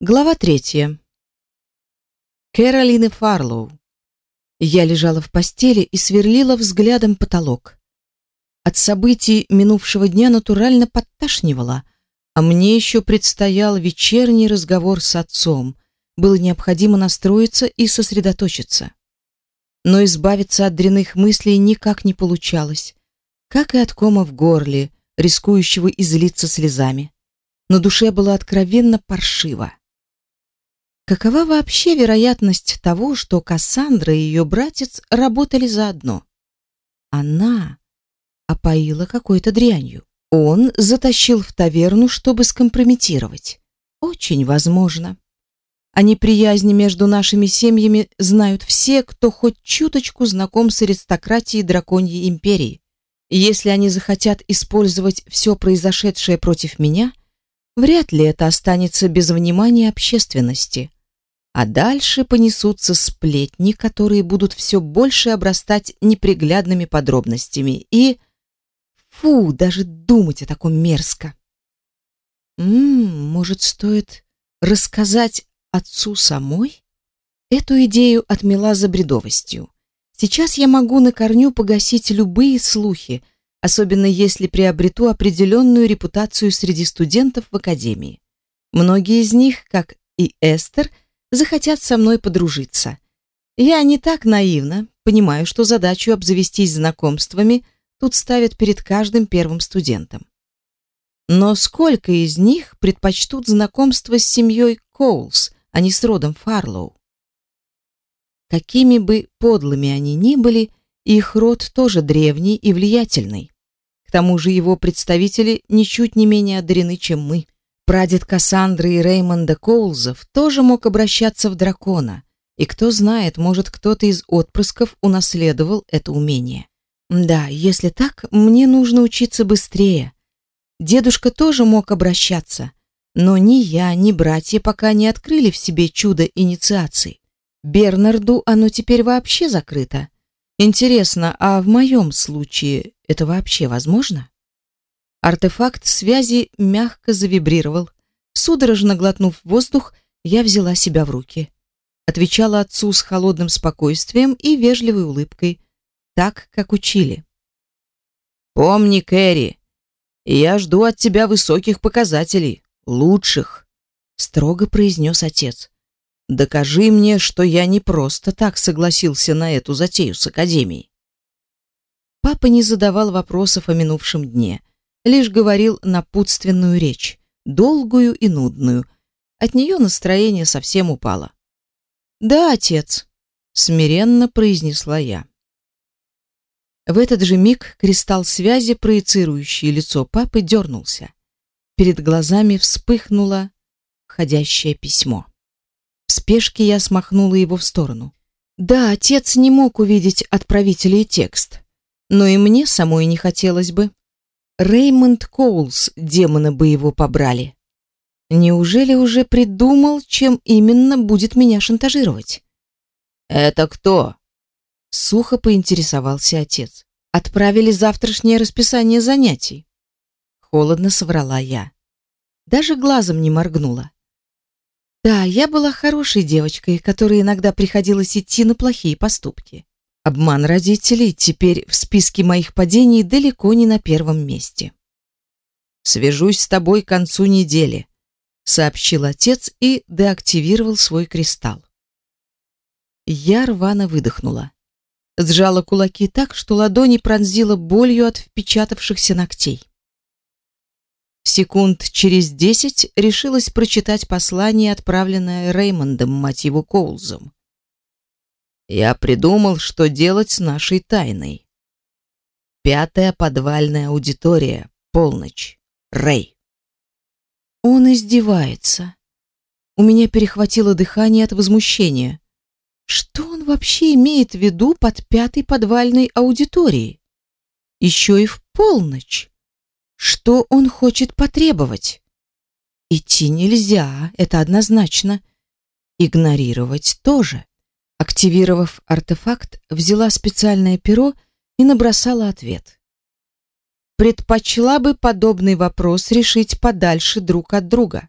Глава третья. Кэролины Фарлоу. Я лежала в постели и сверлила взглядом потолок. От событий минувшего дня натурально подташнивало, а мне еще предстоял вечерний разговор с отцом. Было необходимо настроиться и сосредоточиться. Но избавиться от дрянных мыслей никак не получалось, как и от кома в горле, рискующего излиться слезами. На душе было откровенно паршиво. Какова вообще вероятность того, что Кассандра и ее братец работали заодно? Она опоила какой-то дрянью. Он затащил в таверну, чтобы скомпрометировать. Очень возможно. О неприязни между нашими семьями знают все, кто хоть чуточку знаком с аристократией драконьей империи. Если они захотят использовать все произошедшее против меня, вряд ли это останется без внимания общественности. А дальше понесутся сплетни, которые будут все больше обрастать неприглядными подробностями. И... Фу, даже думать о таком мерзко. Ммм, может, стоит рассказать отцу самой? Эту идею отмела за бредовостью. Сейчас я могу на корню погасить любые слухи, особенно если приобрету определенную репутацию среди студентов в академии. Многие из них, как и Эстер, захотят со мной подружиться. Я не так наивна, понимаю, что задачу обзавестись знакомствами тут ставят перед каждым первым студентом. Но сколько из них предпочтут знакомство с семьей Коулс, а не с родом Фарлоу? Какими бы подлыми они ни были, их род тоже древний и влиятельный. К тому же его представители ничуть не менее одарены, чем мы. Прадед Кассандры и Реймонда Коулзов тоже мог обращаться в дракона, и кто знает, может, кто-то из отпрысков унаследовал это умение. Да, если так, мне нужно учиться быстрее. Дедушка тоже мог обращаться, но ни я, ни братья пока не открыли в себе чудо инициации. Бернарду оно теперь вообще закрыто. Интересно, а в моем случае это вообще возможно? Артефакт связи мягко завибрировал. Судорожно глотнув воздух, я взяла себя в руки. Отвечала отцу с холодным спокойствием и вежливой улыбкой, так, как учили. «Помни, Кэрри, я жду от тебя высоких показателей, лучших», строго произнес отец. «Докажи мне, что я не просто так согласился на эту затею с Академией». Папа не задавал вопросов о минувшем дне, лишь говорил напутственную речь, долгую и нудную. От нее настроение совсем упало. "Да, отец", смиренно произнесла я. В этот же миг кристалл связи, проецирующий лицо папы, дернулся. Перед глазами вспыхнуло входящее письмо. В спешке я смахнула его в сторону. Да, отец не мог увидеть отправителя и текст, но и мне самой не хотелось бы. Реймонд Коулс, демона бы его побрали. Неужели уже придумал, чем именно будет меня шантажировать? Это кто? Сухо поинтересовался отец. Отправили завтрашнее расписание занятий. Холодно соврала я. Даже глазом не моргнула. Да, я была хорошей девочкой, которой иногда приходилось идти на плохие поступки. Обман родителей теперь в списке моих падений далеко не на первом месте. Свяжусь с тобой к концу недели, сообщил отец и деактивировал свой кристалл. Я рвано выдохнула. Сжала кулаки так, что ладони пронзила болью от впечатавшихся ногтей. Секунд через десять решилась прочитать послание, отправленное Реймондом, мать его, Коулзом. Я придумал, что делать с нашей тайной. Пятая подвальная аудитория. Полночь. Рэй. Он издевается. У меня перехватило дыхание от возмущения. Что он вообще имеет в виду под пятой подвальной аудиторией? Еще и в полночь. Что он хочет потребовать? Идти нельзя, это однозначно. Игнорировать тоже. Активировав артефакт, взяла специальное перо и набросала ответ. Предпочла бы подобный вопрос решить подальше друг от друга.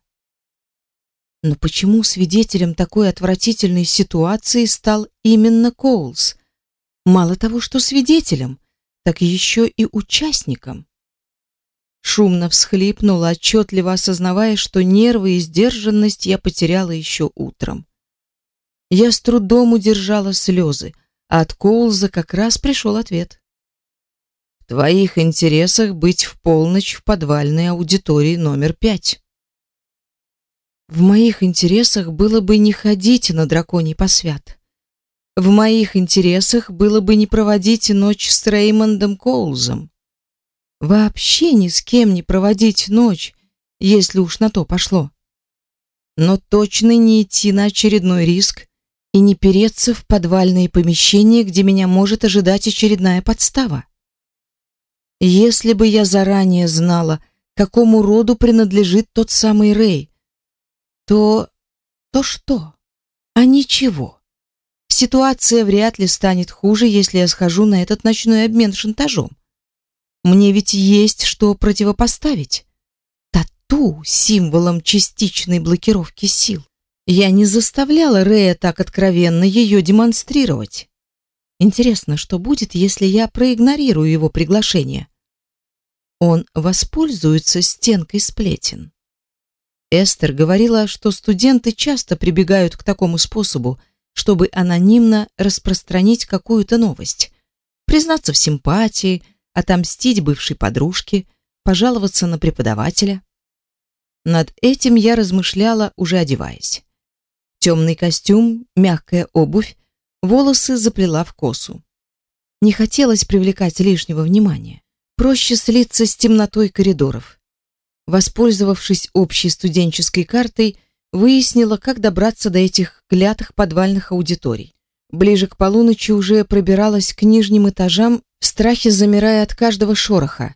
Но почему свидетелем такой отвратительной ситуации стал именно Коулс? Мало того, что свидетелем, так еще и участником. Шумно всхлипнула, отчетливо осознавая, что нервы и сдержанность я потеряла еще утром. Я с трудом удержала слезы, а от Коулза как раз пришел ответ. В твоих интересах быть в полночь в подвальной аудитории номер пять. В моих интересах было бы не ходить на драконий посвят. В моих интересах было бы не проводить ночь с Реймондом Коулзом. Вообще ни с кем не проводить ночь, если уж на то пошло. Но точно не идти на очередной риск и не переться в подвальные помещения, где меня может ожидать очередная подстава. Если бы я заранее знала, какому роду принадлежит тот самый Рэй, то... то что? А ничего. Ситуация вряд ли станет хуже, если я схожу на этот ночной обмен шантажом. Мне ведь есть что противопоставить. Тату символом частичной блокировки сил. Я не заставляла Рэя так откровенно ее демонстрировать. Интересно, что будет, если я проигнорирую его приглашение? Он воспользуется стенкой сплетен. Эстер говорила, что студенты часто прибегают к такому способу, чтобы анонимно распространить какую-то новость, признаться в симпатии, отомстить бывшей подружке, пожаловаться на преподавателя. Над этим я размышляла, уже одеваясь. Темный костюм, мягкая обувь, волосы заплела в косу. Не хотелось привлекать лишнего внимания. Проще слиться с темнотой коридоров. Воспользовавшись общей студенческой картой, выяснила, как добраться до этих клятых подвальных аудиторий. Ближе к полуночи уже пробиралась к нижним этажам, в страхе замирая от каждого шороха.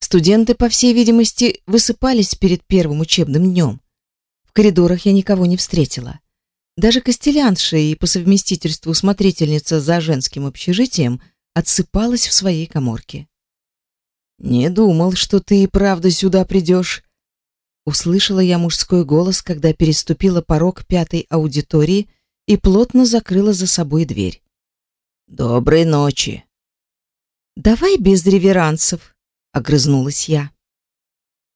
Студенты, по всей видимости, высыпались перед первым учебным днем. Коридорах я никого не встретила. Даже Костелянша и по совместительству смотрительница за женским общежитием отсыпалась в своей каморке. «Не думал, что ты и правда сюда придешь», — услышала я мужской голос, когда переступила порог пятой аудитории и плотно закрыла за собой дверь. «Доброй ночи». «Давай без реверансов», — огрызнулась я.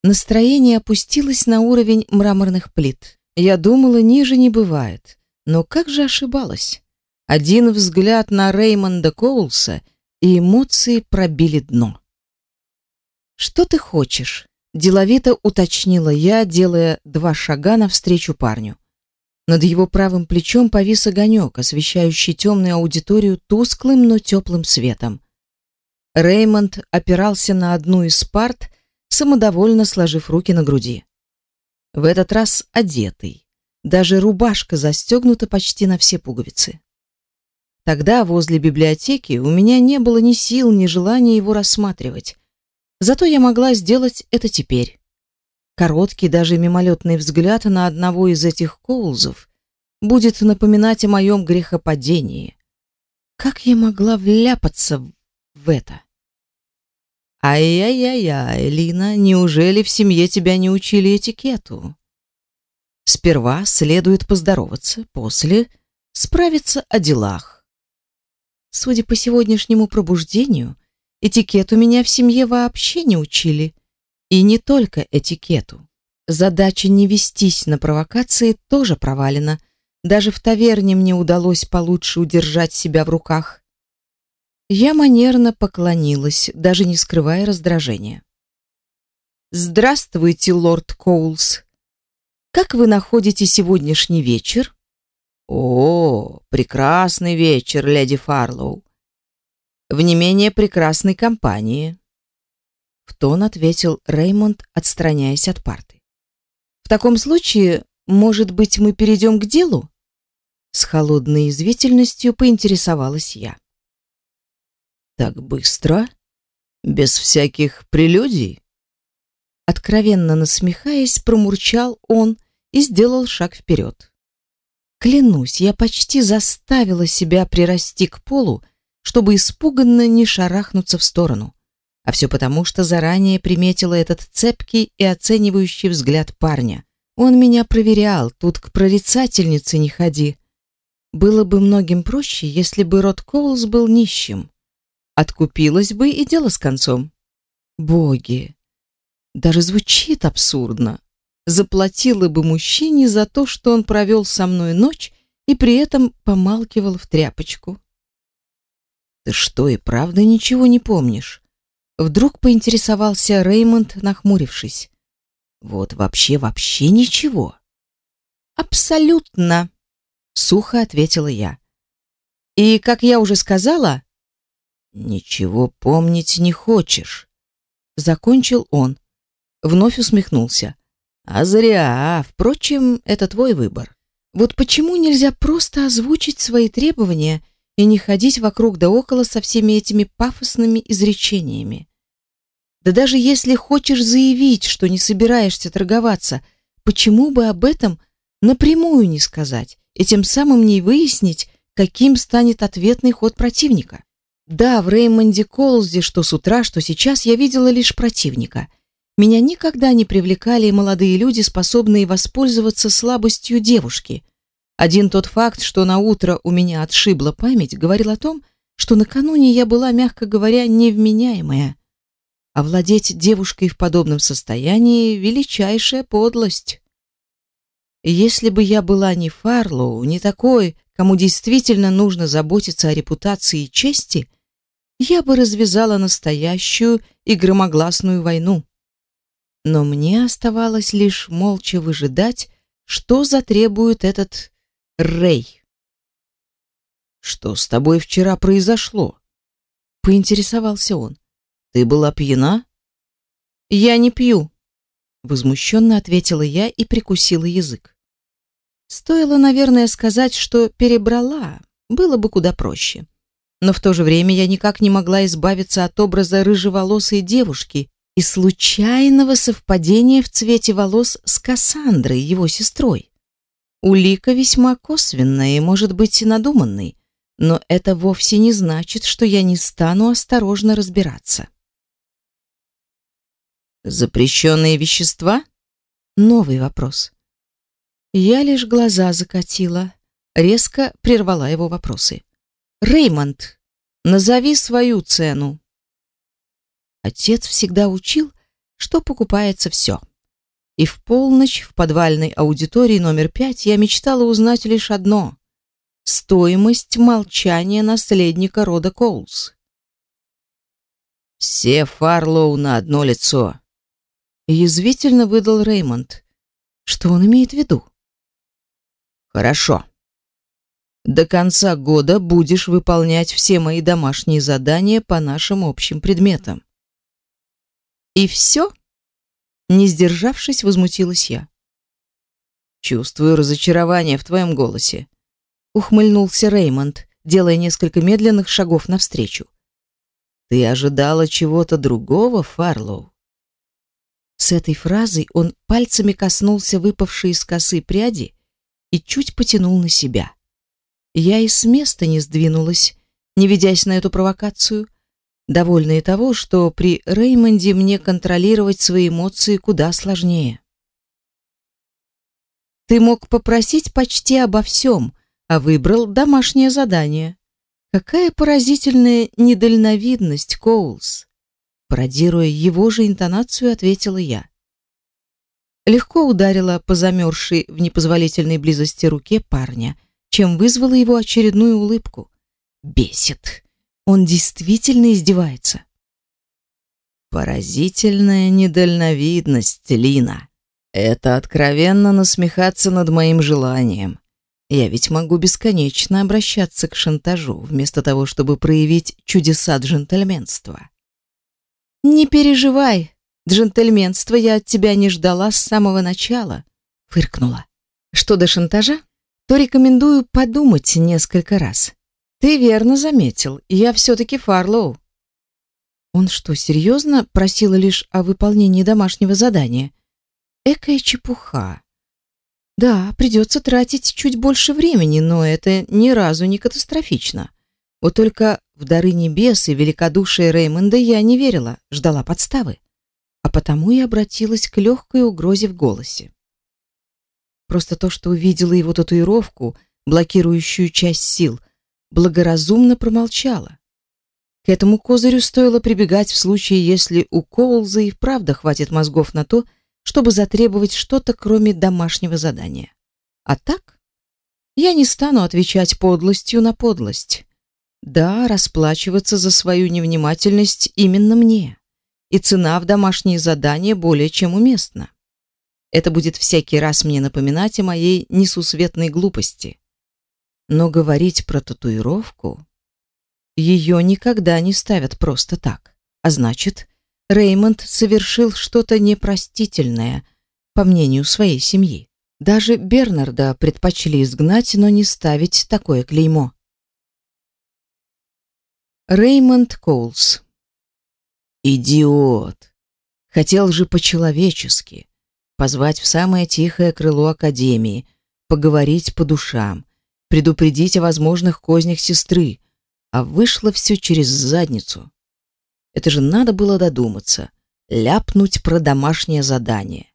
Настроение опустилось на уровень мраморных плит. Я думала, ниже не бывает. Но как же ошибалась? Один взгляд на Реймонда Коулса, и эмоции пробили дно. «Что ты хочешь?» – деловито уточнила я, делая два шага навстречу парню. Над его правым плечом повис огонек, освещающий темную аудиторию тусклым, но теплым светом. Реймонд опирался на одну из парт, самодовольно сложив руки на груди. В этот раз одетый. Даже рубашка застегнута почти на все пуговицы. Тогда возле библиотеки у меня не было ни сил, ни желания его рассматривать. Зато я могла сделать это теперь. Короткий, даже мимолетный взгляд на одного из этих коулзов будет напоминать о моем грехопадении. Как я могла вляпаться в это? Ай-яй-яй, Лина, неужели в семье тебя не учили этикету? Сперва следует поздороваться, после справиться о делах. Судя по сегодняшнему пробуждению, Этикету меня в семье вообще не учили. И не только этикету. Задача не вестись на провокации тоже провалена. Даже в таверне мне удалось получше удержать себя в руках. Я манерно поклонилась, даже не скрывая раздражения. Здравствуйте, лорд Коулс. Как вы находите сегодняшний вечер? О, прекрасный вечер, леди Фарлоу в не менее прекрасной компании. В тон ответил Реймонд, отстраняясь от парты. В таком случае, может быть, мы перейдем к делу? С холодной извитительностью поинтересовалась я. Так быстро? Без всяких прелюдий? Откровенно насмехаясь, промурчал он и сделал шаг вперед. Клянусь, я почти заставила себя прирасти к полу, чтобы испуганно не шарахнуться в сторону. А все потому, что заранее приметила этот цепкий и оценивающий взгляд парня. Он меня проверял, тут к прорицательнице не ходи. Было бы многим проще, если бы Рот Коулс был нищим. Откупилась бы и дело с концом. Боги! Даже звучит абсурдно. Заплатила бы мужчине за то, что он провел со мной ночь и при этом помалкивал в тряпочку. Ты что, и правда ничего не помнишь? Вдруг поинтересовался Реймонд, нахмурившись. Вот вообще вообще ничего. Абсолютно, сухо ответила я. И, как я уже сказала, ничего помнить не хочешь, закончил он. Вновь усмехнулся. А зря, впрочем, это твой выбор. Вот почему нельзя просто озвучить свои требования и не ходить вокруг да около со всеми этими пафосными изречениями? Да даже если хочешь заявить, что не собираешься торговаться, почему бы об этом напрямую не сказать и тем самым не выяснить, каким станет ответный ход противника? Да, в Реймонде Колзе, что с утра, что сейчас, я видела лишь противника. Меня никогда не привлекали молодые люди, способные воспользоваться слабостью девушки. Один тот факт, что на утро у меня отшибла память, говорил о том, что накануне я была, мягко говоря, невменяемая. Овладеть девушкой в подобном состоянии — величайшая подлость. Если бы я была не Фарлоу, не такой, кому действительно нужно заботиться о репутации и чести, я бы развязала настоящую и громогласную войну. Но мне оставалось лишь молча выжидать, что затребует этот Рей. «Что с тобой вчера произошло?» — поинтересовался он. Ты была пьяна? Я не пью, возмущенно ответила я и прикусила язык. Стоило, наверное, сказать, что перебрала, было бы куда проще. Но в то же время я никак не могла избавиться от образа рыжеволосой девушки и случайного совпадения в цвете волос с Кассандрой, его сестрой. Улика весьма косвенная и, может быть, надуманной, но это вовсе не значит, что я не стану осторожно разбираться. Запрещенные вещества? Новый вопрос. Я лишь глаза закатила, резко прервала его вопросы. Реймонд, назови свою цену. Отец всегда учил, что покупается все. И в полночь в подвальной аудитории номер пять я мечтала узнать лишь одно — стоимость молчания наследника рода Коулс. Все Фарлоу на одно лицо, язвительно выдал Реймонд. Что он имеет в виду? Хорошо. До конца года будешь выполнять все мои домашние задания по нашим общим предметам. И все? Не сдержавшись, возмутилась я. Чувствую разочарование в твоем голосе, ухмыльнулся Реймонд, делая несколько медленных шагов навстречу. Ты ожидала чего-то другого, Фарлоу? С этой фразой он пальцами коснулся выпавшей из косы пряди и чуть потянул на себя. Я и с места не сдвинулась, не ведясь на эту провокацию, довольная того, что при Реймонде мне контролировать свои эмоции куда сложнее. Ты мог попросить почти обо всем, а выбрал домашнее задание. Какая поразительная недальновидность, Коулс. Пародируя его же интонацию, ответила я. Легко ударила по замерзшей в непозволительной близости руке парня, чем вызвала его очередную улыбку. Бесит. Он действительно издевается. Поразительная недальновидность, Лина. Это откровенно насмехаться над моим желанием. Я ведь могу бесконечно обращаться к шантажу, вместо того, чтобы проявить чудеса джентльменства. Не переживай, джентльменства я от тебя не ждала с самого начала, фыркнула. Что до шантажа, то рекомендую подумать несколько раз. Ты верно заметил, я все таки Фарлоу. Он что, серьезно просил лишь о выполнении домашнего задания? Экая чепуха. Да, придется тратить чуть больше времени, но это ни разу не катастрофично. Вот только в дары небес и великодушие Реймонда я не верила, ждала подставы, а потому и обратилась к легкой угрозе в голосе. Просто то, что увидела его татуировку, блокирующую часть сил, благоразумно промолчала. К этому козырю стоило прибегать в случае, если у Коулза и вправду хватит мозгов на то, чтобы затребовать что-то, кроме домашнего задания. А так, я не стану отвечать подлостью на подлость. Да, расплачиваться за свою невнимательность именно мне. И цена в домашние задания более чем уместна. Это будет всякий раз мне напоминать о моей несусветной глупости. Но говорить про татуировку ее никогда не ставят просто так. А значит, Реймонд совершил что-то непростительное, по мнению своей семьи. Даже Бернарда предпочли изгнать, но не ставить такое клеймо. Реймонд Коулс. Идиот. Хотел же по-человечески позвать в самое тихое крыло академии, поговорить по душам, предупредить о возможных кознях сестры, а вышло все через задницу. Это же надо было додуматься, ляпнуть про домашнее задание.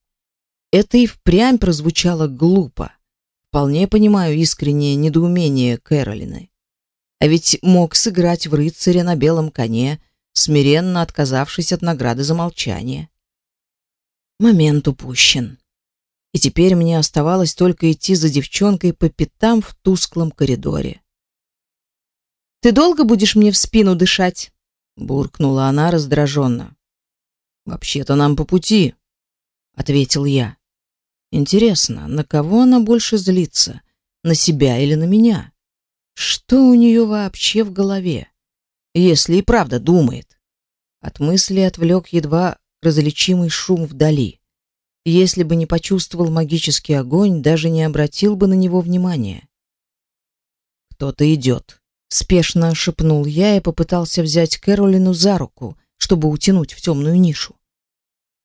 Это и впрямь прозвучало глупо. Вполне понимаю искреннее недоумение Кэролины. А ведь мог сыграть в рыцаря на белом коне, смиренно отказавшись от награды за молчание. Момент упущен. И теперь мне оставалось только идти за девчонкой по пятам в тусклом коридоре. «Ты долго будешь мне в спину дышать?» — буркнула она раздраженно. «Вообще-то нам по пути», — ответил я. «Интересно, на кого она больше злится? На себя или на меня? Что у нее вообще в голове? Если и правда думает?» От мысли отвлек едва различимый шум вдали. Если бы не почувствовал магический огонь, даже не обратил бы на него внимания. «Кто-то идет», — спешно шепнул я и попытался взять Кэролину за руку, чтобы утянуть в темную нишу.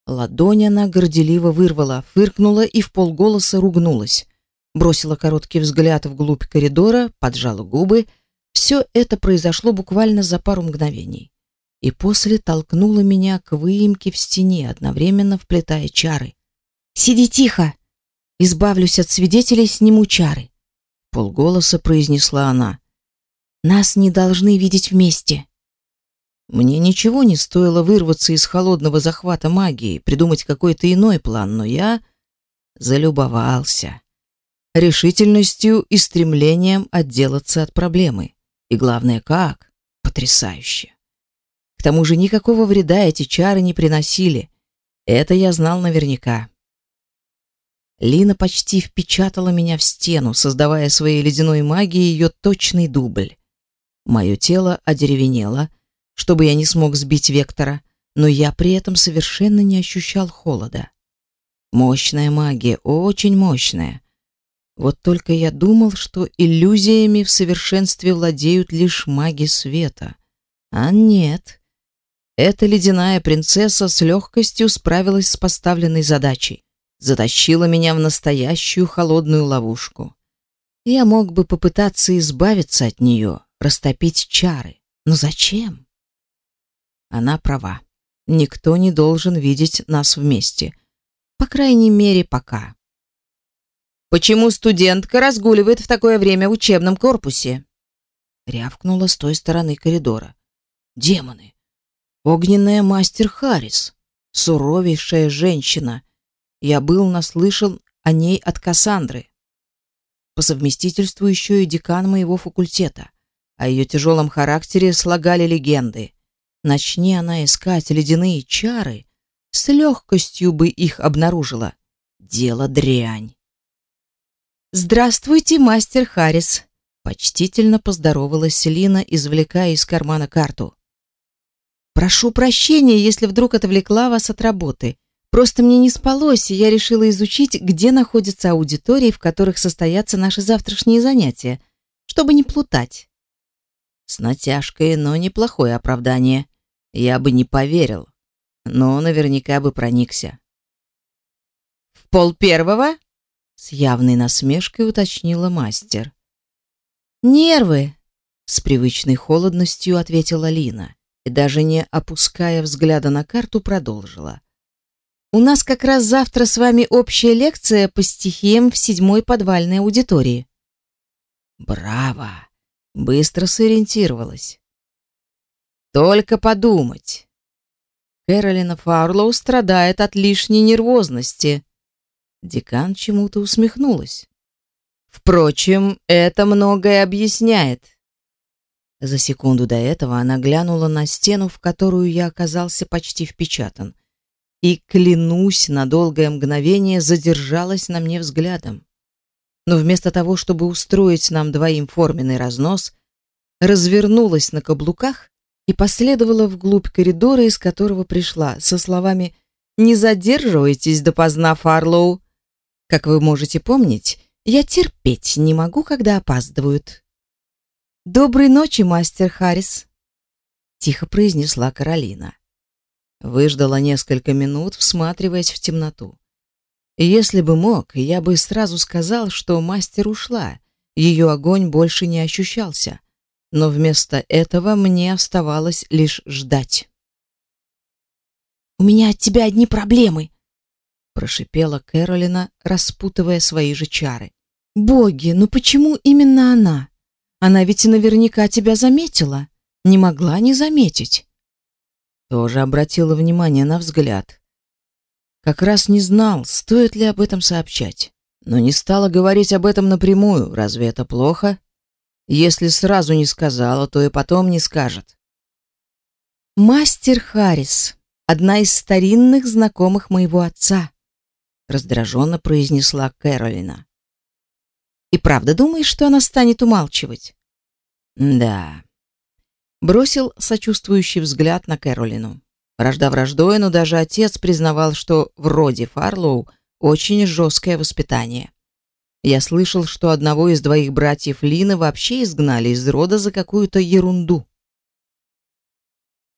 Ладонь она горделиво вырвала, фыркнула и в полголоса ругнулась. Бросила короткий взгляд вглубь коридора, поджала губы. Все это произошло буквально за пару мгновений и после толкнула меня к выемке в стене, одновременно вплетая чары. «Сиди тихо! Избавлюсь от свидетелей, сниму чары!» Полголоса произнесла она. «Нас не должны видеть вместе!» Мне ничего не стоило вырваться из холодного захвата магии, придумать какой-то иной план, но я залюбовался решительностью и стремлением отделаться от проблемы. И главное, как? Потрясающе. К тому же никакого вреда эти чары не приносили. Это я знал наверняка. Лина почти впечатала меня в стену, создавая своей ледяной магией ее точный дубль. Мое тело одеревенело, чтобы я не смог сбить вектора, но я при этом совершенно не ощущал холода. Мощная магия, очень мощная. Вот только я думал, что иллюзиями в совершенстве владеют лишь маги света. А нет. Эта ледяная принцесса с легкостью справилась с поставленной задачей. Затащила меня в настоящую холодную ловушку. Я мог бы попытаться избавиться от нее, растопить чары. Но зачем? Она права. Никто не должен видеть нас вместе. По крайней мере, пока. Почему студентка разгуливает в такое время в учебном корпусе? рявкнула с той стороны коридора. Демоны. Огненная мастер Харрис, суровейшая женщина. Я был наслышан о ней от Кассандры. По совместительству еще и декан моего факультета. О ее тяжелом характере слагали легенды. Начни она искать ледяные чары, с легкостью бы их обнаружила. Дело дрянь. «Здравствуйте, мастер Харрис!» Почтительно поздоровалась Лина, извлекая из кармана карту. Прошу прощения, если вдруг отвлекла вас от работы. Просто мне не спалось, и я решила изучить, где находятся аудитории, в которых состоятся наши завтрашние занятия, чтобы не плутать. С натяжкой, но неплохое оправдание. Я бы не поверил, но наверняка бы проникся. В пол первого? С явной насмешкой уточнила мастер. Нервы, с привычной холодностью ответила Лина и даже не опуская взгляда на карту, продолжила. У нас как раз завтра с вами общая лекция по стихиям в седьмой подвальной аудитории. Браво! Быстро сориентировалась. Только подумать. Кэролина Фарлоу страдает от лишней нервозности. Декан чему-то усмехнулась. Впрочем, это многое объясняет. За секунду до этого она глянула на стену, в которую я оказался почти впечатан, и, клянусь, на долгое мгновение задержалась на мне взглядом. Но вместо того, чтобы устроить нам двоим форменный разнос, развернулась на каблуках и последовала вглубь коридора, из которого пришла, со словами «Не задерживайтесь допоздна, Фарлоу». Как вы можете помнить, я терпеть не могу, когда опаздывают. Доброй ночи, мастер Харрис, тихо произнесла Каролина. Выждала несколько минут, всматриваясь в темноту. Если бы мог, я бы сразу сказал, что мастер ушла. Ее огонь больше не ощущался. Но вместо этого мне оставалось лишь ждать. У меня от тебя одни проблемы, прошипела Кэролина, распутывая свои же чары. Боги, ну почему именно она? Она ведь наверняка тебя заметила. Не могла не заметить. Тоже обратила внимание на взгляд. Как раз не знал, стоит ли об этом сообщать. Но не стала говорить об этом напрямую. Разве это плохо? Если сразу не сказала, то и потом не скажет. Мастер Харрис, одна из старинных знакомых моего отца, раздраженно произнесла Кэролина. И правда думаешь, что она станет умалчивать? Да. Бросил сочувствующий взгляд на Кэролину. Вражда враждой, но даже отец признавал, что вроде Фарлоу очень жесткое воспитание. Я слышал, что одного из двоих братьев Лины вообще изгнали из рода за какую-то ерунду.